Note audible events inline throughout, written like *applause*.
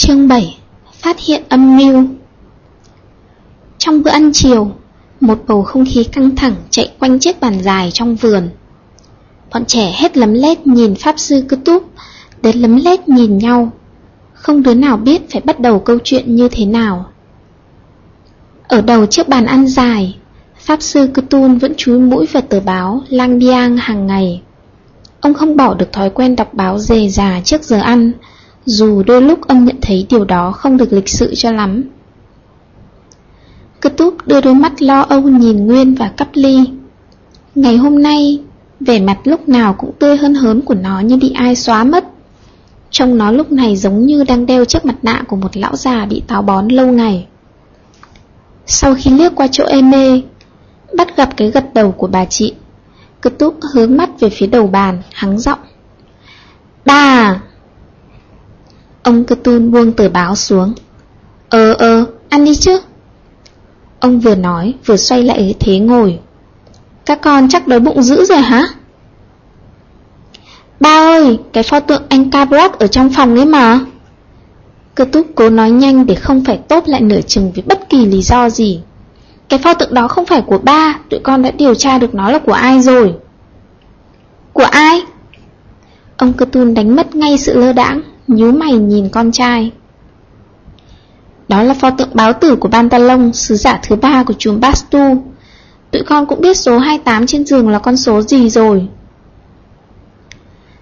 Chương 7 Phát hiện âm mưu Trong bữa ăn chiều, một bầu không khí căng thẳng chạy quanh chiếc bàn dài trong vườn. Bọn trẻ hết lấm lét nhìn Pháp Sư cứ túp, đến lấm lét nhìn nhau. Không đứa nào biết phải bắt đầu câu chuyện như thế nào. Ở đầu chiếc bàn ăn dài, Pháp Sư Cứ Tun vẫn chúi mũi vào tờ báo Lang Biang hàng ngày. Ông không bỏ được thói quen đọc báo dề già trước giờ ăn, dù đôi lúc ông nhận thấy điều đó không được lịch sự cho lắm. Cơ túc đưa đôi mắt lo âu nhìn Nguyên và cắp ly. Ngày hôm nay, vẻ mặt lúc nào cũng tươi hơn hớn của nó như bị ai xóa mất. Trông nó lúc này giống như đang đeo chiếc mặt nạ của một lão già bị táo bón lâu ngày. Sau khi liếc qua chỗ em mê, bắt gặp cái gật đầu của bà chị, cứ túc hướng mắt về phía đầu bàn, hắng giọng. Bà! Ông cơ tun buông tờ báo xuống. Ờ ờ, ăn đi chứ. Ông vừa nói vừa xoay lại thế ngồi Các con chắc đói bụng dữ rồi hả? Ba ơi, cái pho tượng anh Cabrat ở trong phòng ấy mà Cơ túc cố nói nhanh để không phải tốt lại nửa chừng vì bất kỳ lý do gì Cái pho tượng đó không phải của ba Tụi con đã điều tra được nó là của ai rồi Của ai? Ông cơ tun đánh mất ngay sự lơ đãng nhíu mày nhìn con trai đó là pho tượng báo tử của Bantalong, sứ giả thứ ba của chùm Bastu. Tụi con cũng biết số 28 trên giường là con số gì rồi.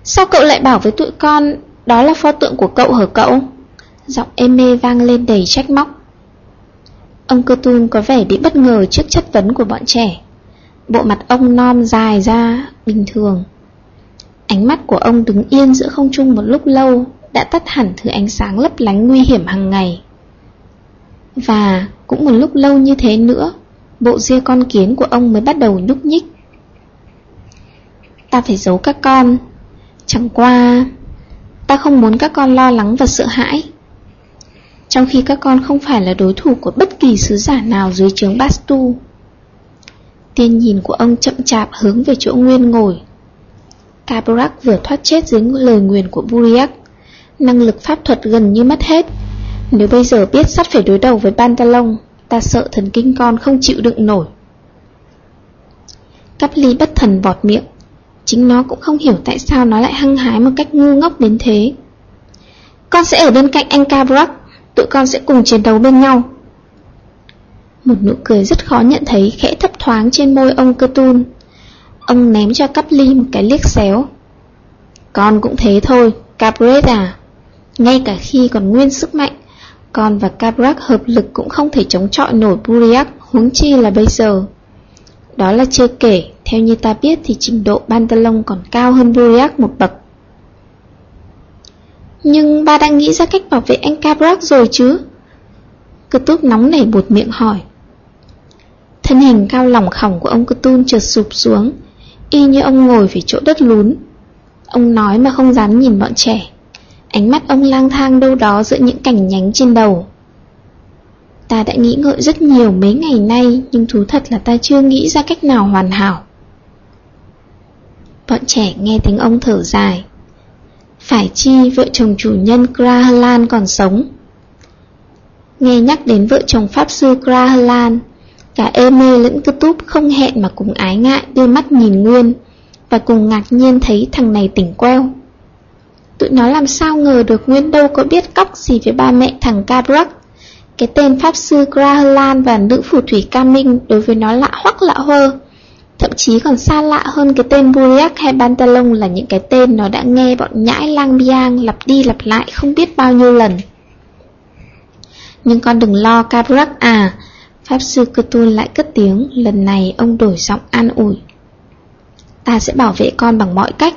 Sao cậu lại bảo với tụi con đó là pho tượng của cậu hở cậu? Giọng êm mê vang lên đầy trách móc. Ông cơ tun có vẻ bị bất ngờ trước chất vấn của bọn trẻ. Bộ mặt ông non dài ra, bình thường. Ánh mắt của ông đứng yên giữa không trung một lúc lâu đã tắt hẳn thứ ánh sáng lấp lánh nguy hiểm hàng ngày. Và cũng một lúc lâu như thế nữa, Bộ ria con kiến của ông mới bắt đầu nhúc nhích. Ta phải giấu các con. Chẳng qua, Ta không muốn các con lo lắng và sợ hãi. Trong khi các con không phải là đối thủ của bất kỳ sứ giả nào dưới trướng Bastu, Tiên nhìn của ông chậm chạp hướng về chỗ Nguyên ngồi. Tabrak vừa thoát chết dưới lời nguyền của Buriak. Năng lực pháp thuật gần như mất hết. Nếu bây giờ biết sắp phải đối đầu với Pantalon Ta sợ thần kinh con không chịu đựng nổi. Cắp ly bất thần vọt miệng. Chính nó cũng không hiểu tại sao nó lại hăng hái một cách ngu ngốc đến thế. Con sẽ ở bên cạnh anh Cabrock, Tụi con sẽ cùng chiến đấu bên nhau. Một nụ cười rất khó nhận thấy khẽ thấp thoáng trên môi ông cơ tun Ông ném cho cắp ly một cái liếc xéo. Con cũng thế thôi, Cabret à ngay cả khi còn nguyên sức mạnh con và Cabrak hợp lực cũng không thể chống chọi nổi Buriak, huống chi là bây giờ. Đó là chưa kể, theo như ta biết thì trình độ Bantalon còn cao hơn Buriak một bậc. Nhưng ba đang nghĩ ra cách bảo vệ anh Cabrak rồi chứ? Cơ túc nóng nảy bột miệng hỏi. Thân hình cao lỏng khỏng của ông Cơ Tun trượt sụp xuống, y như ông ngồi về chỗ đất lún. Ông nói mà không dám nhìn bọn trẻ. Ánh mắt ông lang thang đâu đó giữa những cành nhánh trên đầu. Ta đã nghĩ ngợi rất nhiều mấy ngày nay, Nhưng thú thật là ta chưa nghĩ ra cách nào hoàn hảo. Bọn trẻ nghe tiếng ông thở dài. Phải chi vợ chồng chủ nhân Grahalan còn sống? Nghe nhắc đến vợ chồng Pháp Sư Grahalan, Cả Eme lẫn cơ túp không hẹn mà cùng ái ngại đưa mắt nhìn Nguyên Và cùng ngạc nhiên thấy thằng này tỉnh queo. Tụi nó làm sao ngờ được Nguyên đâu có biết cóc gì với ba mẹ thằng Cabrak Cái tên Pháp Sư Grahalan và nữ phù thủy Ca Minh đối với nó lạ hoắc lạ hơ. Thậm chí còn xa lạ hơn cái tên Buriak hay Bantalong là những cái tên nó đã nghe bọn nhãi lang biang lặp đi lặp lại không biết bao nhiêu lần. Nhưng con đừng lo Cabrak à. Pháp Sư Cthulhu lại cất tiếng, Lần này ông đổi giọng an ủi. Ta sẽ bảo vệ con bằng mọi cách.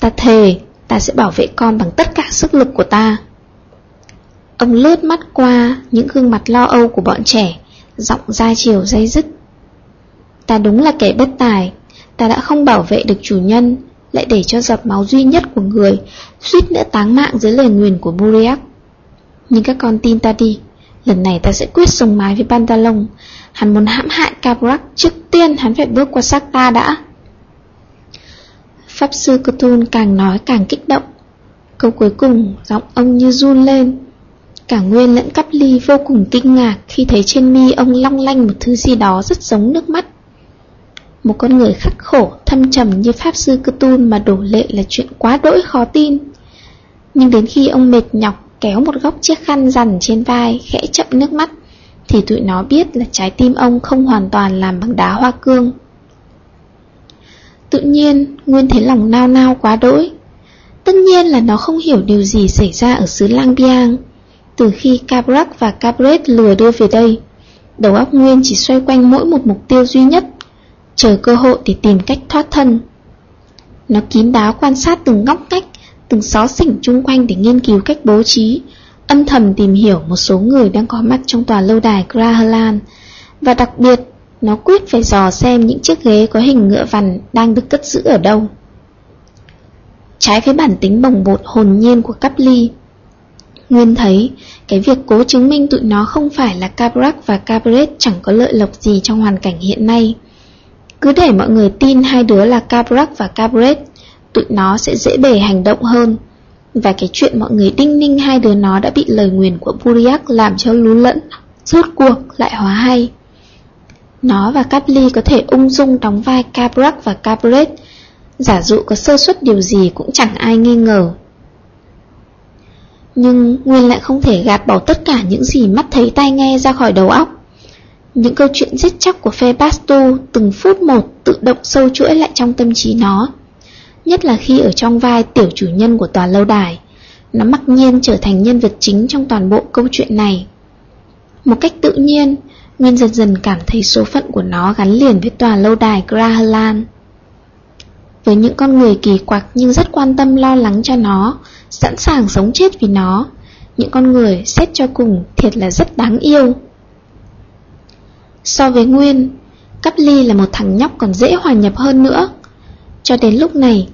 Ta thề Ta sẽ bảo vệ con bằng tất cả sức lực của ta. Ông lướt mắt qua những gương mặt lo âu của bọn trẻ, Giọng ra chiều dây dứt. Ta đúng là kẻ bất tài, Ta đã không bảo vệ được chủ nhân, Lại để cho giọt máu duy nhất của người Suýt nữa táng mạng dưới lời nguyền của Buriak Nhưng các con tin ta đi, Lần này ta sẽ quyết sống mái với Pantalon Hắn muốn hãm hại Cabrak Trước tiên hắn phải bước qua xác ta đã. Pháp sư Cthulhu càng nói càng kích động Câu cuối cùng giọng ông như run lên Cả Nguyên lẫn cắp ly vô cùng kinh ngạc khi thấy trên mi ông long lanh một thứ gì đó rất giống nước mắt. Một con người khắc khổ, thâm trầm như Pháp Sư Cơ mà đổ lệ là chuyện quá đỗi khó tin. Nhưng đến khi ông mệt nhọc kéo một góc chiếc khăn rằn trên vai, khẽ chậm nước mắt, thì tụi nó biết là trái tim ông không hoàn toàn làm bằng đá hoa cương. Tự nhiên, Nguyên thấy lòng nao nao quá đỗi. Tất nhiên là nó không hiểu điều gì xảy ra ở xứ Lang Biang. Từ khi Cabrac và Cabret lừa đưa về đây, đầu óc Nguyên chỉ xoay quanh mỗi một mục tiêu duy nhất, chờ cơ hội để tìm cách thoát thân. Nó kín đáo quan sát từng ngóc ngách, từng xó xỉnh chung quanh để nghiên cứu cách bố trí, âm thầm tìm hiểu một số người đang có mặt trong tòa lâu đài Grahalan, và đặc biệt nó quyết phải dò xem những chiếc ghế có hình ngựa vằn đang được cất giữ ở đâu. Trái với bản tính bồng bột hồn nhiên của cắp ly, Nguyên thấy cái việc cố chứng minh tụi nó không phải là Cabrac và Cabret chẳng có lợi lộc gì trong hoàn cảnh hiện nay. Cứ để mọi người tin hai đứa là Cabrac và Cabret, tụi nó sẽ dễ bề hành động hơn. Và cái chuyện mọi người đinh ninh hai đứa nó đã bị lời nguyền của Buriak làm cho lú lẫn, rốt cuộc lại hóa hay. Nó và Capri có thể ung dung đóng vai Cabrac và Cabret, giả dụ có sơ suất điều gì cũng chẳng ai nghi ngờ. Nhưng Nguyên lại không thể gạt bỏ tất cả những gì mắt thấy tai nghe ra khỏi đầu óc. Những câu chuyện giết chóc của phe Bastu từng phút một tự động sâu chuỗi lại trong tâm trí nó. Nhất là khi ở trong vai tiểu chủ nhân của tòa lâu đài, nó mặc nhiên trở thành nhân vật chính trong toàn bộ câu chuyện này. Một cách tự nhiên, Nguyên dần dần cảm thấy số phận của nó gắn liền với tòa lâu đài Grahalan. Với những con người kỳ quặc nhưng rất quan tâm lo lắng cho nó, sẵn sàng sống chết vì nó, những con người xét cho cùng thiệt là rất đáng yêu. So với Nguyên, Cắp Ly là một thằng nhóc còn dễ hòa nhập hơn nữa. Cho đến lúc này,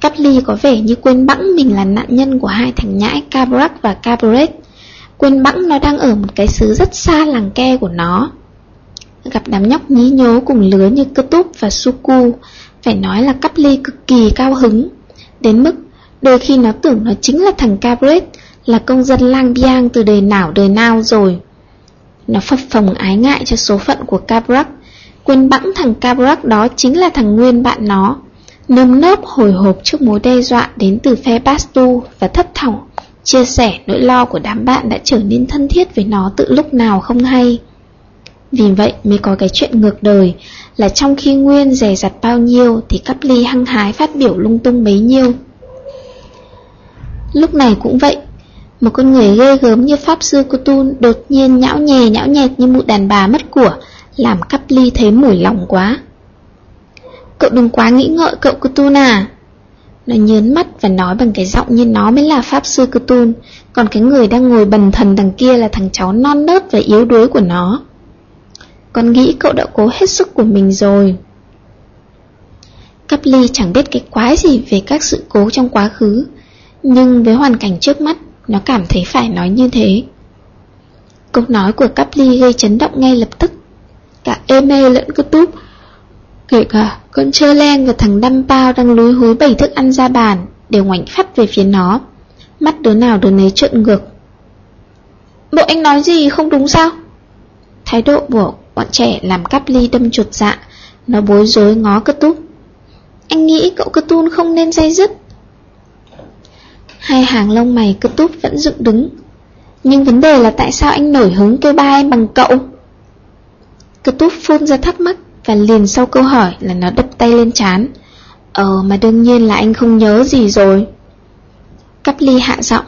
Cắp Ly có vẻ như quên bẵng mình là nạn nhân của hai thằng nhãi Cabrac và Cabaret. Quên bẵng nó đang ở một cái xứ rất xa làng ke của nó. Gặp đám nhóc nhí nhố cùng lứa như Cơ Túp và Suku Phải nói là Cắp Ly cực kỳ cao hứng. Đến mức đôi khi nó tưởng nó chính là thằng Cabret Là công dân lang biang từ đời nào đời nào rồi. Nó phập phồng ái ngại cho số phận của Cabret, Quên bẵng thằng Cabret đó chính là thằng Nguyên bạn nó Nơm nớp hồi hộp trước mối đe dọa đến từ phe Bastu và thấp thỏng Chia sẻ nỗi lo của đám bạn đã trở nên thân thiết với nó từ lúc nào không hay. Vì vậy mới có cái chuyện ngược đời, Là trong khi Nguyên rè rặt bao nhiêu Thì cắp ly hăng hái phát biểu lung tung bấy nhiêu. Lúc này cũng vậy, Một con người ghê gớm như Pháp Sư Cotun Đột nhiên nhão nhè nhão nhẹt như mụ đàn bà mất của, Làm cắp ly thấy mủi lòng quá. Cậu đừng quá nghĩ ngợi cậu Cotun à nó nhớn mắt và nói bằng cái giọng như nó mới là Pháp Sư Cơ Tun Còn cái người đang ngồi bần thần đằng kia là thằng cháu non nớt và yếu đuối của nó. Con nghĩ cậu đã cố hết sức của mình rồi. Cắp ly chẳng biết cái quái gì về các sự cố trong quá khứ, Nhưng với hoàn cảnh trước mắt, Nó cảm thấy phải nói như thế. Câu nói của cắp ly gây chấn động ngay lập tức. Cả Eme lẫn cơ túp Kể cả con chơ len và thằng đâm bao đang lúi húi bày thức ăn ra bàn, Đều ngoảnh phát về phía nó. Mắt đứa nào đứa nấy trợn ngược. Bộ anh nói gì, không đúng sao? Thái độ của bọn trẻ làm cắp ly đâm chuột dạ Nó bối rối ngó cơ túc Anh nghĩ cậu cơ tun không nên dây dứt. Hai hàng lông mày cơ túc vẫn dựng đứng. Nhưng vấn đề là tại sao anh nổi hứng kêu ba em bằng cậu? Cơ túc phun ra thắc mắc và liền sau câu hỏi là nó đập tay lên chán Ờ mà đương nhiên là anh không nhớ gì rồi. Cắp ly hạ giọng.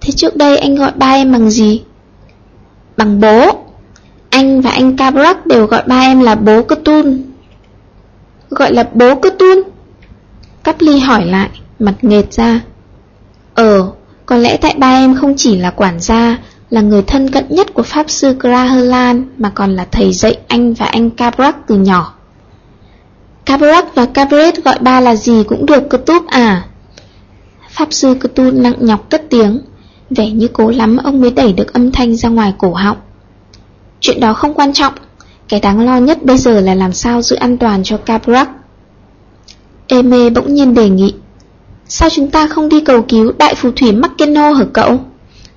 Thế trước đây anh gọi ba em bằng gì? Bằng bố. Anh và anh Cabrak đều gọi ba em là bố cơ tun Gọi là bố cơ tun Cắp ly hỏi lại, Mặt nghệt ra. Ờ Có lẽ tại ba em không chỉ là quản gia là người thân cận nhất của Pháp Sư Graherlan mà còn là thầy dạy anh và anh Cabrak từ nhỏ. Cabrak và Cabret gọi ba là gì cũng được cơ túp à? Pháp Sư cơ tu nặng nhọc cất tiếng, vẻ như cố lắm ông mới đẩy được âm thanh ra ngoài cổ họng. Chuyện đó không quan trọng, cái đáng lo nhất bây giờ là làm sao giữ an toàn cho Cabrak. Eme bỗng nhiên đề nghị, sao chúng ta không đi cầu cứu đại phù thủy Makeno hả cậu?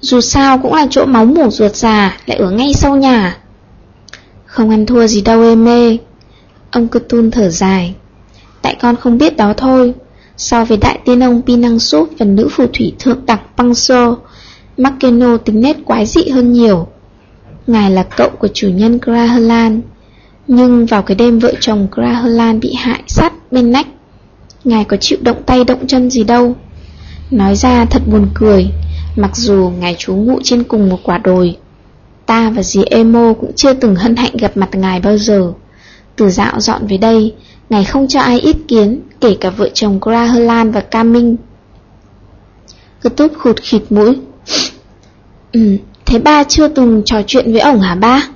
Dù sao cũng là chỗ máu mủ ruột già, Lại ở ngay sau nhà. Không ăn thua gì đâu em mê. Ông cơ tun thở dài. Tại con không biết đó thôi. So với đại tiên ông Pinang Súp và nữ phù thủy thượng đẳng Pangso, Makeno tính nét quái dị hơn nhiều. Ngài là cậu của chủ nhân Grahalan. Nhưng vào cái đêm vợ chồng Grahalan bị hại sát bên nách, Ngài có chịu động tay động chân gì đâu. Nói ra thật buồn cười. Mặc dù ngài trú ngụ trên cùng một quả đồi Ta và dì Emo cũng chưa từng hân hạnh gặp mặt ngài bao giờ. Từ dạo dọn về đây Ngài không cho ai ít kiến Kể cả vợ chồng Graherlan và Cam Minh Cứ túp khụt khịt mũi. *sniffs* Ừ, thế ba chưa từng trò chuyện với ổng hả ba?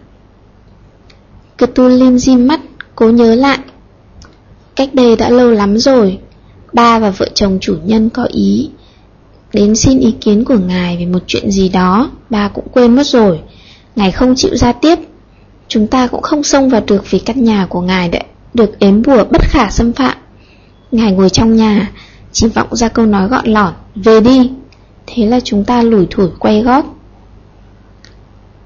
Cơ tu lim dim mắt, cố nhớ lại. Cách đây đã lâu lắm rồi Ba và vợ chồng chủ nhân có ý Đến xin ý kiến của ngài về một chuyện gì đó Ba cũng quên mất rồi. Ngài không chịu ra tiếp. Chúng ta cũng không xông vào được vì căn nhà của ngài đấy Được ếm bùa bất khả xâm phạm. Ngài ngồi trong nhà, Chỉ vọng ra câu nói gọn lỏn Về đi. Thế là chúng ta lủi thủi quay gót.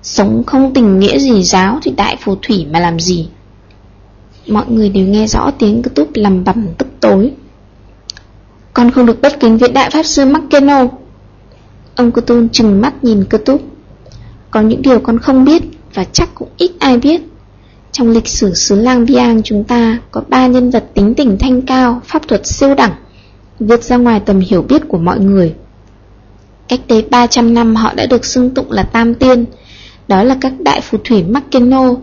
Sống không tình nghĩa gì giáo Thì đại phù thủy mà làm gì? Mọi người đều nghe rõ tiếng cứ túp lầm bầm tức tối. Con không được bất kính với đại pháp sư Makeno. Ông cơ tôn chừng mắt nhìn cơ Túc Có những điều con không biết Và chắc cũng ít ai biết. Trong lịch sử xứ lang biang chúng ta Có ba nhân vật tính tình thanh cao, Pháp thuật siêu đẳng, Vượt ra ngoài tầm hiểu biết của mọi người. Cách đây 300 năm, họ đã được xưng tụng là Tam Tiên. Đó là các đại phù thủy Makeno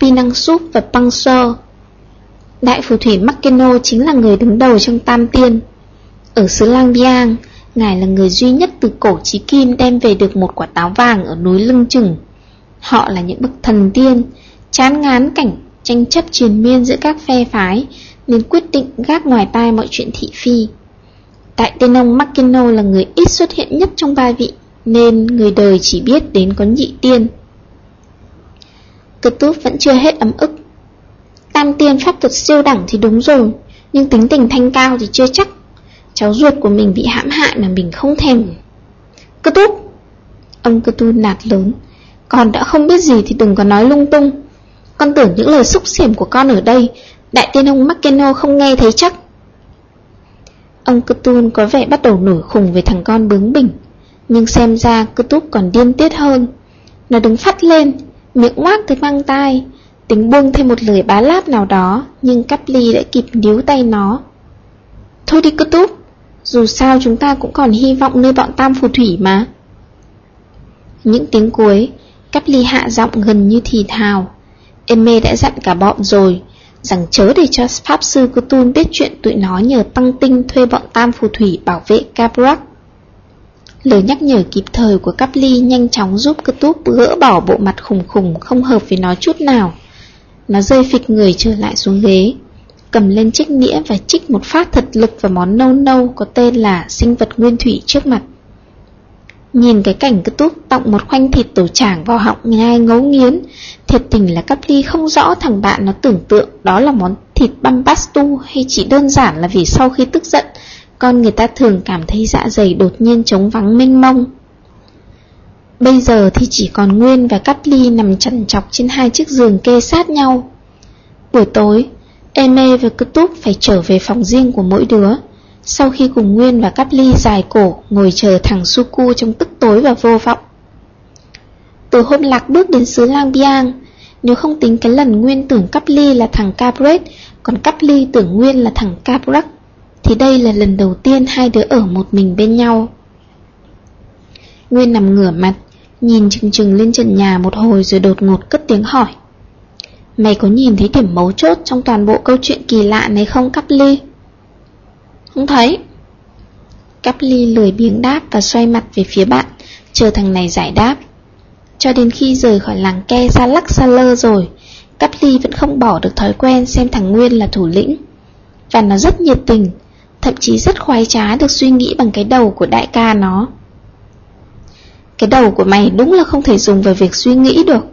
Pinang Sup và Pangso Đại phù thủy Makeno chính là người đứng đầu trong Tam Tiên. Ở xứ Lang Biang, Ngài là người duy nhất từ cổ chí kim đem về được một quả táo vàng ở núi Lưng Chừng. Họ là những bậc thần tiên, Chán ngán cảnh tranh chấp triền miên giữa các phe phái, Nên quyết định gác ngoài tai mọi chuyện thị phi. Tại tên ông Makino là người ít xuất hiện nhất trong ba vị, Nên người đời chỉ biết đến có nhị tiên. Cơ túp vẫn chưa hết ấm ức. Tam tiên pháp thuật siêu đẳng thì đúng rồi, Nhưng tính tình thanh cao thì chưa chắc. Cháu ruột của mình bị hãm hại mà mình không thèm. Cơ túp. Ông cơ tu nạt lớn. Con đã không biết gì thì đừng có nói lung tung. Con tưởng những lời xúc xỉm của con ở đây, Đại tiên ông Makeno không nghe thấy chắc. Ông cơ tun có vẻ bắt đầu nổi khùng về thằng con bướng bỉnh. Nhưng xem ra cơ còn điên tiết hơn. Nó đứng phát lên, Miệng ngoác tới mang tai, Tính buông thêm một lời bá láp nào đó, Nhưng cắp ly đã kịp níu tay nó. Thôi đi cơ dù sao chúng ta cũng còn hy vọng nơi bọn tam phù thủy mà. Những tiếng cuối, Cắt ly hạ giọng gần như thì thào. Em mê đã dặn cả bọn rồi, Rằng chớ để cho Pháp Sư Cthulhu biết chuyện tụi nó nhờ tăng tinh thuê bọn tam phù thủy bảo vệ Caprak Lời nhắc nhở kịp thời của Cắp Ly nhanh chóng giúp Cthulhu gỡ bỏ bộ mặt khủng khủng không hợp với nó chút nào. Nó rơi phịch người trở lại xuống ghế. Cầm lên chiếc nĩa và trích một phát thật lực vào món nâu nâu có tên là sinh vật nguyên thủy trước mặt. Nhìn cái cảnh cứ túp tọng một khoanh thịt tổ chảng vào họng nhai ngấu nghiến Thiệt tình là cắp ly không rõ thằng bạn nó tưởng tượng đó là món thịt băm bastu Hay chỉ đơn giản là vì sau khi tức giận Con người ta thường cảm thấy dạ dày đột nhiên trống vắng mênh mông. Bây giờ thì chỉ còn Nguyên và cắt Ly nằm chằn chọc trên hai chiếc giường kê sát nhau. Buổi tối, Eme và Cứ Túc phải trở về phòng riêng của mỗi đứa sau khi cùng Nguyên và Cắp Ly dài cổ ngồi chờ thằng Suku trong tức tối và vô vọng. Từ hôm lạc bước đến xứ Lang Biang, nếu không tính cái lần Nguyên tưởng Cáp Ly là thằng Capret, còn Cáp Ly tưởng Nguyên là thằng Caprak, thì đây là lần đầu tiên hai đứa ở một mình bên nhau. Nguyên nằm ngửa mặt, nhìn chừng chừng lên trần nhà một hồi rồi đột ngột cất tiếng hỏi. Mày có nhìn thấy điểm mấu chốt trong toàn bộ câu chuyện kỳ lạ này không, Cắp Ly? Không thấy. Cắp ly lười biếng đáp và xoay mặt về phía bạn, Chờ thằng này giải đáp. Cho đến khi rời khỏi làng ke ra lắc xa lơ rồi, Cắp ly vẫn không bỏ được thói quen xem thằng Nguyên là thủ lĩnh. Và nó rất nhiệt tình, Thậm chí rất khoái trá được suy nghĩ bằng cái đầu của đại ca nó. Cái đầu của mày đúng là không thể dùng vào việc suy nghĩ được.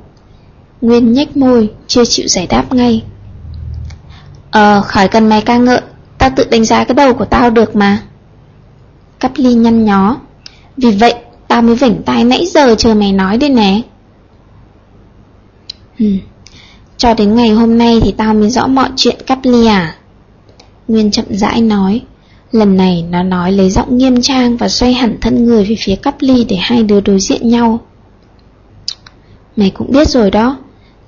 Nguyên nhếch môi, chưa chịu giải đáp ngay. Ờ, khỏi cần mày ca ngợi Tao tự đánh giá cái đầu của tao được mà. Cắp ly nhăn nhó. Vì vậy Tao mới vỉnh tai nãy giờ chờ mày nói đây nè. Ừ. Cho đến ngày hôm nay thì tao mới rõ mọi chuyện cắp ly à? Nguyên chậm rãi nói. Lần này nó nói lấy giọng nghiêm trang và xoay hẳn thân người về phía cắp ly để hai đứa đối diện nhau. Mày cũng biết rồi đó.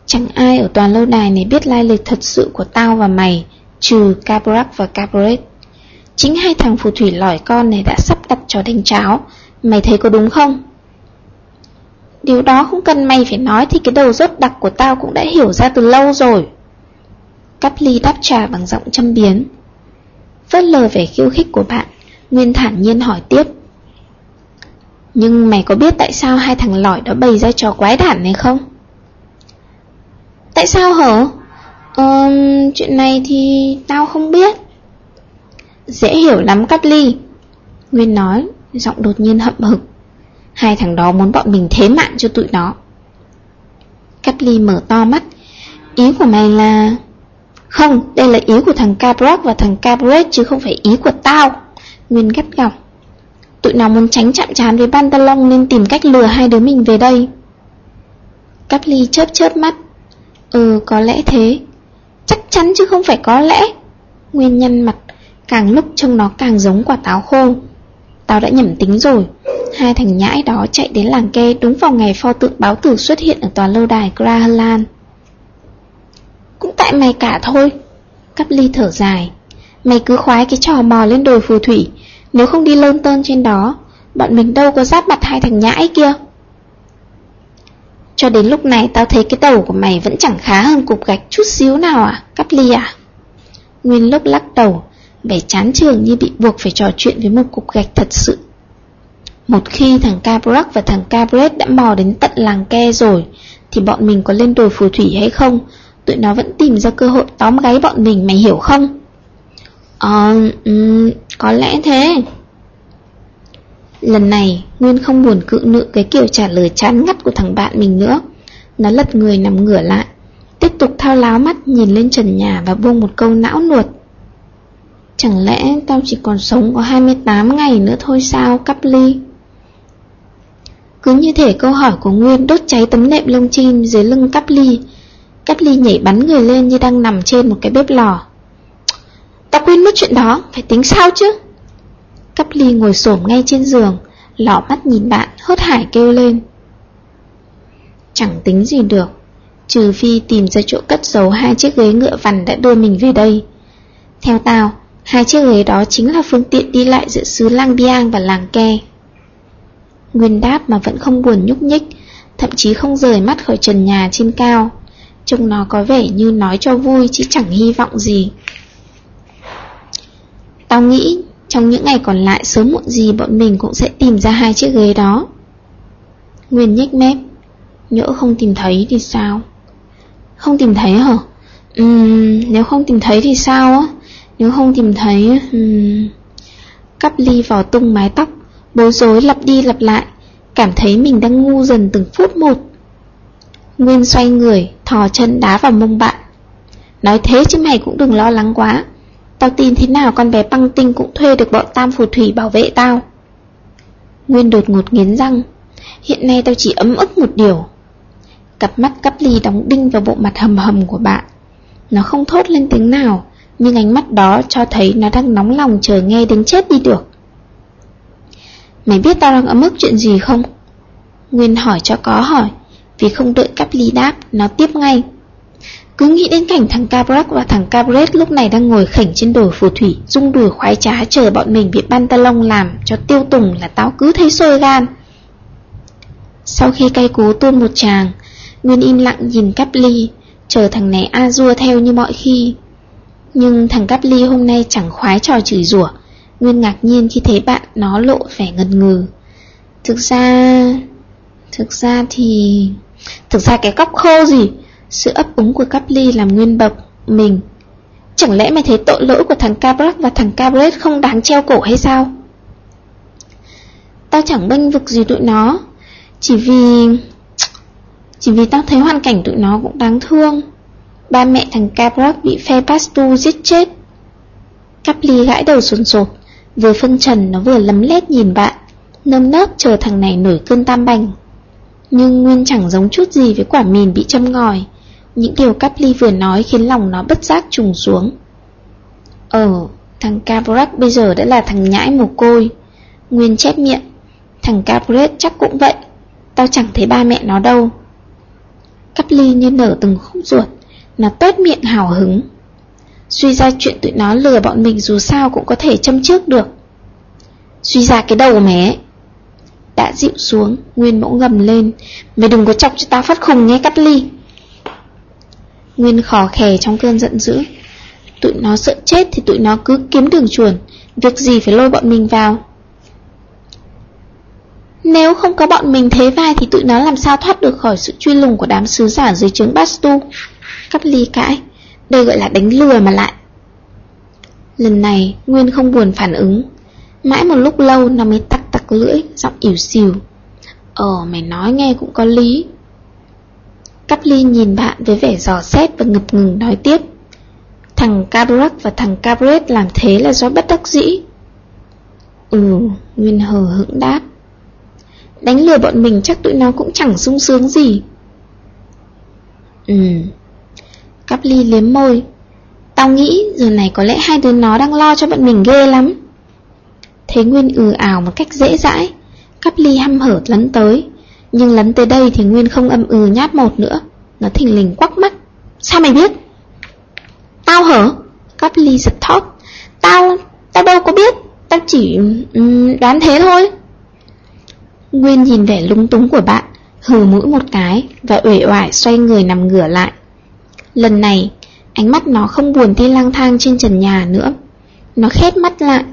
Chẳng ai ở toàn lâu đài này biết lai lịch thật sự của tao và mày, Trừ Cabrak và Cabaret. Chính hai thằng phù thủy lỏi con này đã sắp đặt chó đánh cháo Mày thấy có đúng không? Điều đó không cần mày phải nói Thì cái đầu rốt đặc của tao cũng đã hiểu ra từ lâu rồi Cắp ly đáp trả bằng giọng châm biến Vớt lờ vẻ khiêu khích của bạn, Nguyên thản nhiên hỏi tiếp Nhưng mày có biết tại sao hai thằng lỏi đó bày ra trò quái đản này không? Tại sao hả? Ờ, chuyện này thì tao không biết. Dễ hiểu lắm Cát Ly. Nguyên nói Giọng đột nhiên hậm hực. Hai thằng đó muốn bọn mình thế mạng cho tụi nó. Cát Ly mở to mắt. Ý của mày là Không, đây là ý của thằng Cabrak và thằng Cabret Chứ không phải ý của tao. Nguyên gắt gỏng Tụi nó muốn tránh chạm trán với Pantalong Nên tìm cách lừa hai đứa mình về đây. Cát Ly chớp chớp mắt. Ừ có lẽ thế. Chắc chắn chứ không phải có lẽ. Nguyên nhân mặt, Càng lúc trông nó càng giống quả táo khô. Tao đã nhẩm tính rồi. Hai thằng nhãi đó chạy đến làng kê Đúng vào ngày pho tượng báo tử xuất hiện Ở tòa lâu đài Grahalan. Cũng tại mày cả thôi. Cắp ly thở dài. Mày cứ khoái cái trò mò lên đồi phù thủy. Nếu không đi lơn tơn trên đó, Bọn mình đâu có giáp mặt hai thằng nhãi kia. Cho đến lúc này tao thấy cái đầu của mày Vẫn chẳng khá hơn cục gạch chút xíu nào à Cắp ly à Nguyên lúc lắc đầu vẻ chán trường như bị buộc phải trò chuyện với một cục gạch thật sự. Một khi thằng Cabrac và thằng Cabret đã mò đến tận làng ke rồi, thì bọn mình có lên đồi phù thủy hay không, tụi nó vẫn tìm ra cơ hội tóm gáy bọn mình, mày hiểu không? Ờ, um, có lẽ thế. Lần này, Nguyên không buồn cự nự cái kiểu trả lời chán ngắt của thằng bạn mình nữa. Nó lật người nằm ngửa lại, tiếp tục thao láo mắt nhìn lên trần nhà và buông một câu não nuột. Chẳng lẽ tao chỉ còn sống có 28 ngày nữa thôi sao cắp ly Cứ như thể câu hỏi của Nguyên đốt cháy tấm nệm lông chim dưới lưng cắp ly Cắp ly nhảy bắn người lên như đang nằm trên một cái bếp lò Tao quên mất chuyện đó, phải tính sao chứ Cắp ly ngồi xổm ngay trên giường Lỏ mắt nhìn bạn, hớt hải kêu lên Chẳng tính gì được Trừ phi tìm ra chỗ cất giấu hai chiếc ghế ngựa vằn đã đưa mình về đây Theo tao Hai chiếc ghế đó chính là phương tiện đi lại giữa xứ Lang Biang và làng Ke. Nguyên đáp mà vẫn không buồn nhúc nhích, thậm chí không rời mắt khỏi trần nhà trên cao. Trông nó có vẻ như nói cho vui chứ chẳng hy vọng gì. Tao nghĩ trong những ngày còn lại sớm muộn gì bọn mình cũng sẽ tìm ra hai chiếc ghế đó. Nguyên nhếch mép, nhỡ không tìm thấy thì sao? Không tìm thấy hả? Ừm, nếu không tìm thấy thì sao á? Nếu không tìm thấy um... Cắp ly vào tung mái tóc Bối rối lặp đi lặp lại Cảm thấy mình đang ngu dần từng phút một Nguyên xoay người Thò chân đá vào mông bạn Nói thế chứ mày cũng đừng lo lắng quá Tao tin thế nào con bé băng tinh Cũng thuê được bọn tam phù thủy bảo vệ tao. Nguyên đột ngột nghiến răng. Hiện nay tao chỉ ấm ức một điều. Cặp mắt cắp ly đóng đinh vào bộ mặt hầm hầm của bạn. Nó không thốt lên tiếng nào, nhưng ánh mắt đó cho thấy nó đang nóng lòng chờ nghe đến chết đi được. Mày biết tao đang ấm ức chuyện gì không? Nguyên hỏi cho có hỏi, Vì không đợi cắp ly đáp, Nó tiếp ngay. Cứ nghĩ đến cảnh thằng Cabrac và thằng Cabret Lúc này đang ngồi khỉnh trên đồi phù thủy, rung đùi khoái trá chờ bọn mình bị Pantalon làm Cho tiêu tùng là tao cứ thấy sôi gan. Sau khi cay cú tuôn một chàng Nguyên im lặng nhìn cắp ly, Chờ thằng này a dua theo như mọi khi. Nhưng thằng Cắp Ly hôm nay chẳng khoái trò chửi rủa, Nguyên ngạc nhiên khi thấy bạn nó lộ vẻ ngần ngừ. Thực ra... Thực ra thì... Thực ra cái cóc khô gì? Sự ấp úng của Capri làm Nguyên bộc mình. Chẳng lẽ mày thấy tội lỗi của thằng Cabrak và thằng Cabret không đáng treo cổ hay sao? Tao chẳng bênh vực gì tụi nó. Chỉ vì... Chỉ vì tao thấy hoàn cảnh tụi nó cũng đáng thương. Ba mẹ thằng Cabrak bị phe Pastu giết chết. Capri gãi đầu sồn sột. Vừa phân trần, nó vừa lấm lét nhìn bạn Nâm nớp chờ thằng này nổi cơn tam bành. Nhưng Nguyên chẳng giống chút gì với quả mìn bị châm ngòi. Những điều cắp ly vừa nói khiến lòng nó bất giác trùng xuống. Ờ, thằng Cabrak bây giờ đã là thằng nhãi mồ côi. Nguyên chép miệng. Thằng Cabret chắc cũng vậy. Tao chẳng thấy ba mẹ nó đâu. Cắp ly như nở từng khúc ruột. Nó tét miệng hào hứng. Suy ra chuyện tụi nó lừa bọn mình dù sao cũng có thể châm trước được. Suy ra cái đầu mé. Đã dịu xuống Nguyên mẫu ngầm lên. Mày đừng có chọc cho tao phát khùng nghe Cắp ly Nguyên khò khè trong cơn giận dữ. Tụi nó sợ chết thì tụi nó cứ kiếm đường chuồn. Việc gì phải lôi bọn mình vào? Nếu không có bọn mình thế vai Thì tụi nó làm sao thoát được khỏi sự truy lùng Của đám sứ giả dưới trướng Bastu? Cắt ly cãi. Đây gọi là đánh lừa mà lại. Lần này, Nguyên không buồn phản ứng. Mãi một lúc lâu, nó mới tắc tắc lưỡi, Giọng ỉu xìu. Ờ mày nói nghe cũng có lý. Cắp ly nhìn bạn với vẻ giò xét và ngập ngừng nói tiếp. Thằng Cabrac và thằng Cabret làm thế là do bất đắc dĩ. Ừ, Nguyên hờ hững đáp. Đánh lừa bọn mình chắc tụi nó cũng chẳng sung sướng gì. Ừ. Cắp ly liếm môi. Tao nghĩ giờ này có lẽ hai đứa nó đang lo cho bọn mình ghê lắm. Thế Nguyên ừ ảo một cách dễ dãi. Cắp ly hăm hở lấn tới. Nhưng lấn tới đây thì Nguyên không âm ừ nhát một nữa. Nó thình lình quắc mắt. Sao mày biết? Tao hở? Cắp ly giật thót. Tao, tao đâu có biết. Tao chỉ um, đoán thế thôi. Nguyên nhìn vẻ lúng túng của bạn Hừ mũi một cái Và uể oải xoay người nằm ngửa lại. Lần này Ánh mắt nó không buồn thi lang thang trên trần nhà nữa. Nó khép mắt lại.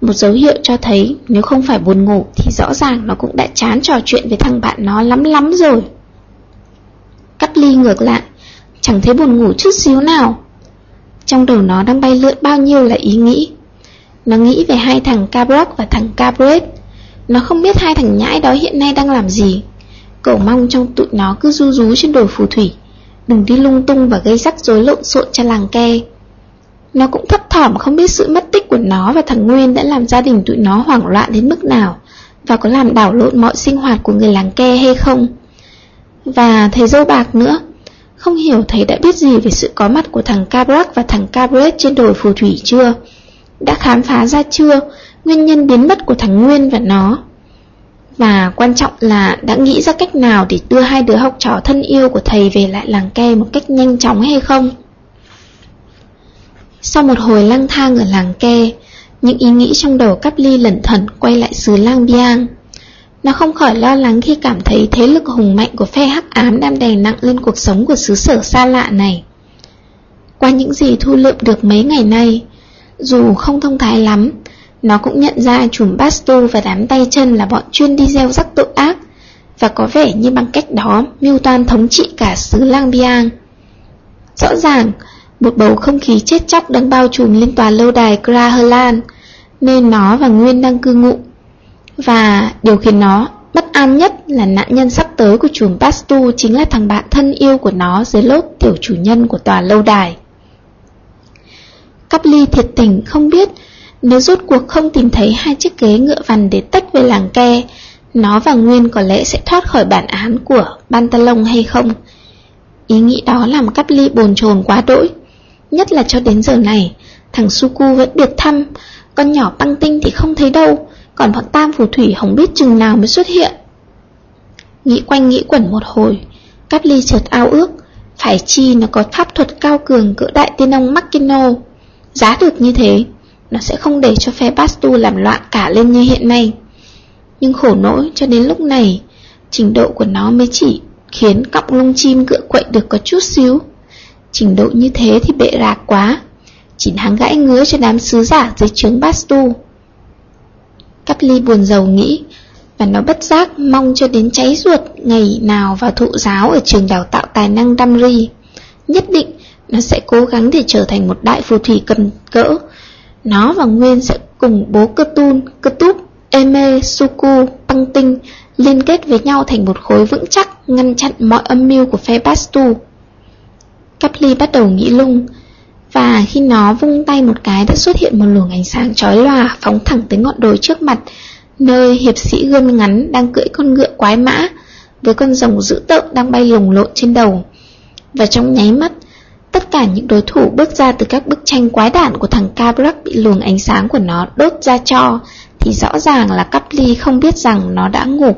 Một dấu hiệu cho thấy Nếu không phải buồn ngủ Thì rõ ràng nó cũng đã chán trò chuyện với thằng bạn nó lắm lắm rồi. Cắt ly ngược lại, Chẳng thấy buồn ngủ chút xíu nào. Trong đầu nó đang bay lượn bao nhiêu là ý nghĩ. Nó nghĩ về hai thằng Cabrock và thằng Cabret. Nó không biết hai thằng nhãi đó hiện nay đang làm gì. Cậu mong trong tụi nó cứ du rú trên đồi phù thủy, Đừng đi lung tung và gây rắc rối lộn xộn cho làng ke. Nó cũng thấp thỏm, không biết sự mất tích của nó và thằng Nguyên đã làm gia đình tụi nó hoảng loạn đến mức nào Và có làm đảo lộn mọi sinh hoạt của người làng ke hay không. Và thầy dâu bạc nữa, Không hiểu thầy đã biết gì về sự có mặt của thằng Cabrak và thằng Cabret trên đồi phù thủy chưa? Đã khám phá ra chưa Nguyên nhân biến mất của thằng Nguyên và nó? Và quan trọng là đã nghĩ ra cách nào để đưa hai đứa học trò thân yêu của thầy về lại làng ke một cách nhanh chóng hay không? Sau một hồi lang thang ở làng ke, những ý nghĩ trong đầu cắp ly lẩn thẩn quay lại xứ lang biang. Nó không khỏi lo lắng khi cảm thấy thế lực hùng mạnh của phe hắc ám đang đè nặng lên cuộc sống của xứ sở xa lạ này. Qua những gì thu lượm được mấy ngày nay, dù không thông thái lắm, nó cũng nhận ra chùm Bastu và đám tay chân là bọn chuyên đi gieo rắc tội ác Và có vẻ như bằng cách đó mưu toan thống trị cả xứ Lang Biang Rõ ràng, một bầu không khí chết chóc đang bao trùm lên tòa lâu đài Graherlan Nơi nó và Nguyên đang cư ngụ Và điều khiến nó bất an nhất là nạn nhân sắp tới của chùm Bastu chính là thằng bạn thân yêu của nó dưới lốt tiểu chủ nhân của tòa lâu đài Cắp ly thiệt tình không biết nếu rốt cuộc không tìm thấy hai chiếc ghế ngựa vằn để tách về làng ke, nó và Nguyên có lẽ sẽ thoát khỏi bản án của Bantalong hay không? Ý nghĩ đó làm cắp ly bồn chồn quá đỗi. Nhất là cho đến giờ này, thằng Suku vẫn biệt thăm, con nhỏ băng tinh thì không thấy đâu, còn bọn tam phù thủy không biết chừng nào mới xuất hiện. Nghĩ quanh nghĩ quẩn một hồi, Cát ly chợt ao ước, phải chi nó có pháp thuật cao cường cỡ đại tiên ông Makino. Giá được như thế, nó sẽ không để cho phe Bastu làm loạn cả lên như hiện nay Nhưng khổ nỗi cho đến lúc này Trình độ của nó mới chỉ khiến cọng lông chim cựa quậy được có chút xíu Trình độ như thế thì bệ rạc quá. Chỉ đáng gãy ngứa cho đám sứ giả dưới trướng Bastu. Cắp ly buồn giàu nghĩ Và nó bất giác mong cho đến cháy ruột Ngày nào vào thụ giáo ở trường đào tạo tài năng Damri. Nhất định nó sẽ cố gắng để trở thành một đại phù thủy cầm cỡ. Nó và Nguyên sẽ cùng bố cơ tun, cơ túp, Eme, Suku, Băng Tinh liên kết với nhau thành một khối vững chắc ngăn chặn mọi âm mưu của phe Bastu. Capri bắt đầu nghĩ lung. Và khi nó vung tay một cái đã xuất hiện một luồng ánh sáng chói lòa phóng thẳng tới ngọn đồi trước mặt, Nơi hiệp sĩ gươm ngắn đang cưỡi con ngựa quái mã Với con rồng dữ tợn đang bay lùng lộn trên đầu. Và trong nháy mắt, Tất cả những đối thủ bước ra từ các bức tranh quái đản của thằng Cabrac bị luồng ánh sáng của nó đốt ra cho Thì rõ ràng là Cắp Ly không biết rằng nó đã ngủ.